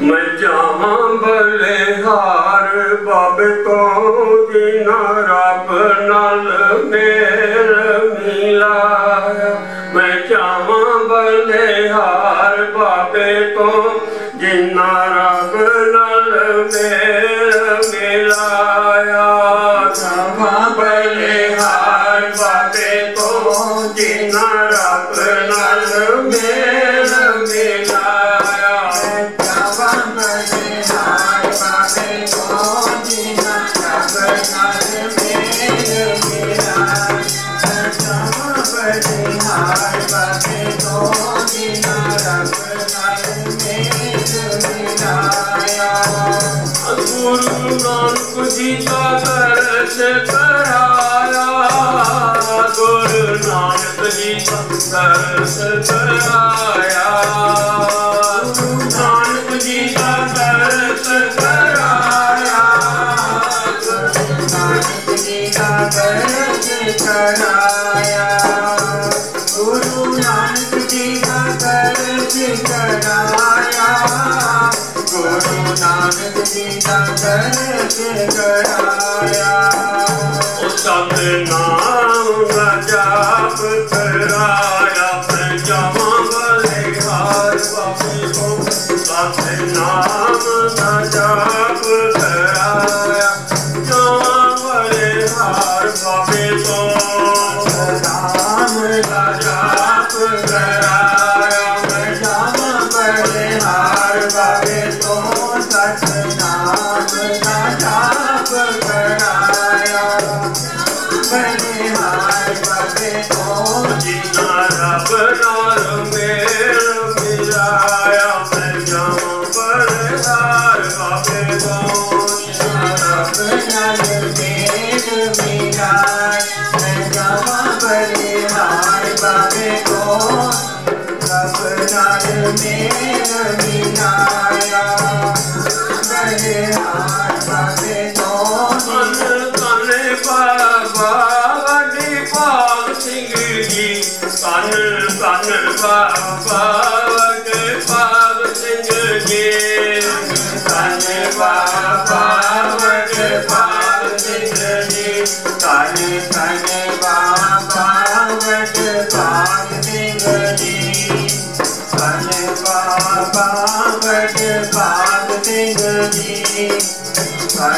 ਮੈਂ ਜਾਵਾਂ ਬਲਿਹਾਰ ਬਾਬੇ ਤੋਂ ਜਿਨਾ ਰੱਬ ਨਾਲ ਮੇਲ ਮਿਲਾਇਆ ਮੈਂ ਜਾਵਾਂ ਬਲਿਹਾਰ ਬਾਬੇ ਤੋਂ ਜਿਨਾ ਰੱਬ ਨਾਲ ਮੇਲ ਮਿਲਾਇਆ ਜਾਵਾਂ ਬਲਿਹਾਰ ਬਾਬੇ ਤੋਂ ਜਿਨਾ ਗੁਰੂ ਨਾਨਕ ਜੀ ਦਾ ਦਰਸ ਕਰਾਇਆ। ਗੁਰੂ ਨਾਨਕ ਜੀ ਦਾ ਦਰਸ ਕਰਾਇਆ। ਗੁਰੂ ਨਾਨਕ ਜੀ ਦਾ ਦਰਸ ਕਰਾਇਆ ਗੁਰੂ ਨਾਨਕ ਜੀ ਦਾ ਕਰਾ ਨਾਨਕ ਜੀ ਦਾ ਦਰਸ ਕਰਾਇਆ ਉਹ ਸਤਨਾਮ ਦਾ ਜਾਪ ਕਰਾਇਆ ਮੈਂ ਜਾਵਾਂ ਬਲਿਹਾਰ ਬਾਬੇ ਤੋਂ। ਸਤਨਾਮ ਦਾ ਜਾਪ ਕਰਾਇਆ ਜਾਵਾਂ ਬਲਿਹਾਰ ਬਾਬੇ ਤੋਂ। ਨਾਮ ਬਲਿਹਾਰ ਬਾਬੇ ਤੋਂ ਜਿਨਾ ਰੱਬ ਨਾਲ ਮੇਲ ਮਿਲਾਇਆ ਮੈਂ ਜਾਵਾਂ ਬਲਿਹਾਰ ਬਾਬੇ ਤੋਂ ਜਿਨਾ ਰੱਬ ਨਾਲ ਮੇਲ ਮਿਲਾਇਆ ਮੈਂ ਜਾਵਾਂ ਬਲਿਹਾਰ ਬਾਬੇ ਤੋਂ ਰੱਬ ਨਾਲ ਮੇਲ ਮਿਲਾਇਆ ਬਲਿਹਾਰ ਬਾਬੇ ਬਾਬਾ ਵੱਡੀ ਭਾਗ ਸਿੰਘ ਜੀ। ਧੰਨ ਧੰਨ ਬਾਬਾ ਵੱਡੇ ਸਿੰਘ ਜੀ। ਧੰਨ ਬਾਬਾ ਵੱਡੇ ਸਿੰਘ ਜੀ। ਕਾਲੇ ਕਾਲੇ ਬਾਬਾ ਵਟ ਸਿੰਘ ਜੀ। ਕਾਲੇ ਬਾਬਾ ਵਟ Singh ji.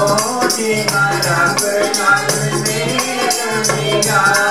Oh, Dina, Dina, Dina, Dina, Dina,